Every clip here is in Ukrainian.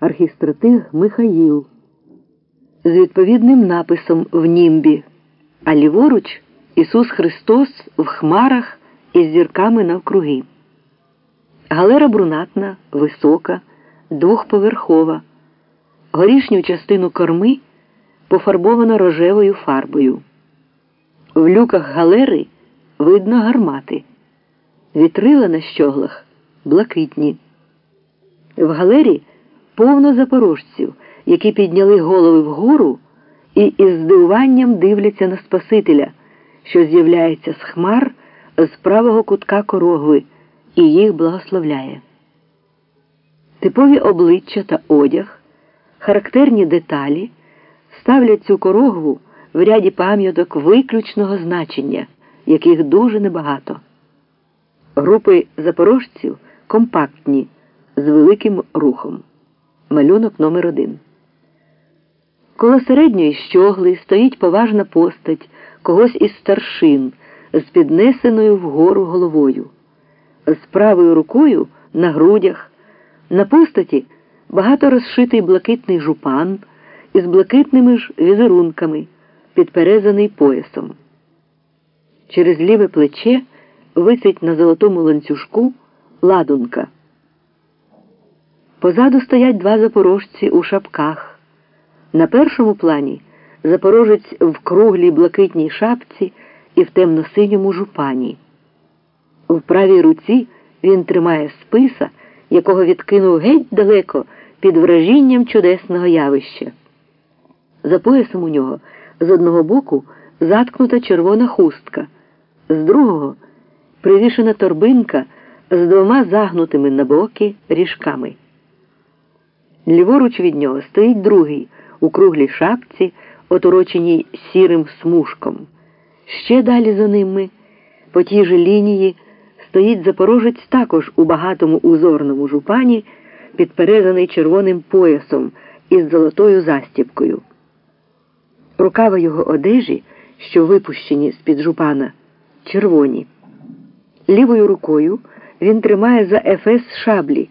архістратиг Михаїл з відповідним написом в німбі, а ліворуч Ісус Христос в хмарах із зірками навкруги. Галера брунатна, висока, двохповерхова, горішню частину корми пофарбовано рожевою фарбою. В люках галери видно гармати, вітрила на щоглах блакитні. В галері повно запорожців, які підняли голови вгору і із здивуванням дивляться на Спасителя, що з'являється з хмар з правого кутка корогви і їх благословляє. Типові обличчя та одяг, характерні деталі ставлять цю корогву в ряді пам'яток виключного значення, яких дуже небагато. Групи запорожців компактні з великим рухом. Малюнок номер один. Коло середньої щогли стоїть поважна постать когось із старшин з піднесеною вгору головою, з правою рукою на грудях, на постаті багато розшитий блакитний жупан із блакитними ж візерунками, підперезаний поясом. Через ліве плече висить на золотому ланцюжку ладунка. Позаду стоять два запорожці у шапках. На першому плані запорожець в круглій блакитній шапці і в темно-синьому жупані. В правій руці він тримає списа, якого відкинув геть далеко під вражінням чудесного явища. За поясом у нього з одного боку заткнута червона хустка, з другого привішена торбинка з двома загнутими на боки ріжками. Ліворуч від нього стоїть другий у круглій шапці, отороченій сірим смужком. Ще далі за ними, по тій же лінії, стоїть запорожець також у багатому узорному жупані, підперезаний червоним поясом із золотою застіпкою. Рукава його одежі, що випущені з-під жупана, червоні. Лівою рукою він тримає за ефес шаблі,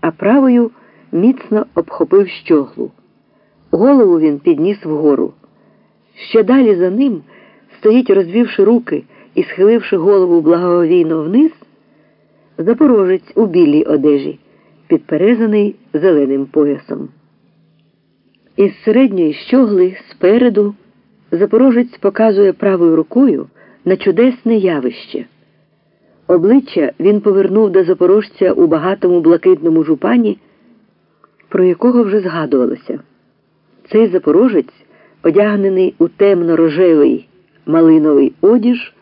а правою міцно обхопив щоглу. Голову він підніс вгору. Ще далі за ним стоїть, розвівши руки і схиливши голову благовійно вниз, запорожець у білій одежі, підперезаний зеленим поясом. Із середньої щогли спереду запорожець показує правою рукою на чудесне явище. Обличчя він повернув до запорожця у багатому блакитному жупані, про якого вже згадувалося. Цей запорожець одягнений у темно-рожевий малиновий одіж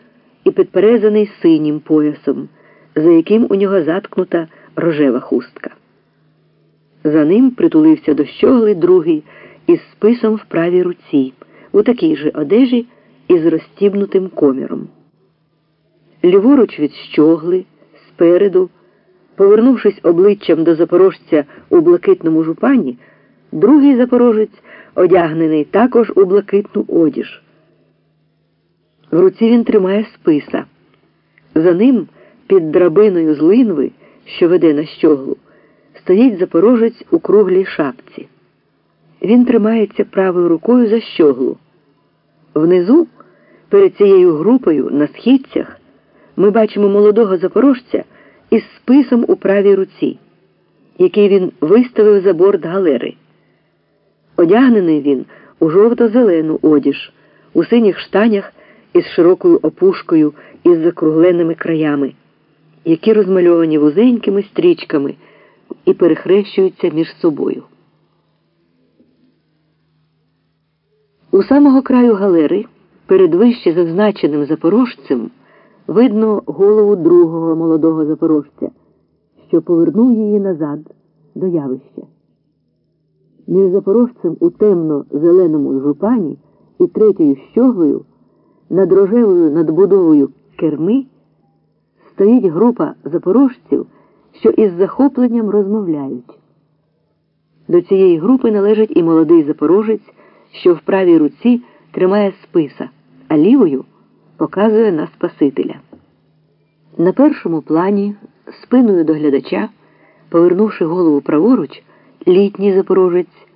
і підперезаний синім поясом, за яким у нього заткнута рожева хустка. За ним притулився до щогли другий із списом в правій руці, у такій же одежі із розстібнутим коміром. Ліворуч від щогли, спереду, повернувшись обличчям до запорожця у блакитному жупані, другий запорожець одягнений також у блакитну одіж. В руці він тримає списа. За ним, під драбиною з линви, що веде на щоглу, стоїть запорожець у круглій шапці. Він тримається правою рукою за щоглу. Внизу, перед цією групою, на східцях, ми бачимо молодого запорожця із списом у правій руці, який він виставив за борт галери. Одягнений він у жовто-зелену одіж, у синіх штанях із широкою опушкою із закругленими краями, які розмальовані вузенькими стрічками і перехрещуються між собою. У самого краю галери, перед вище зазначеним запорожцем, видно голову другого молодого запорожця, що повернув її назад до явища. Між запорожцем у темно-зеленому жупані і третьою щоглою над рожевою надбудовою керми стоїть група запорожців, що із захопленням розмовляють. До цієї групи належить і молодий запорожець, що в правій руці тримає списа, а лівою показує на Спасителя. На першому плані, спиною до глядача, повернувши голову праворуч, літній запорожець.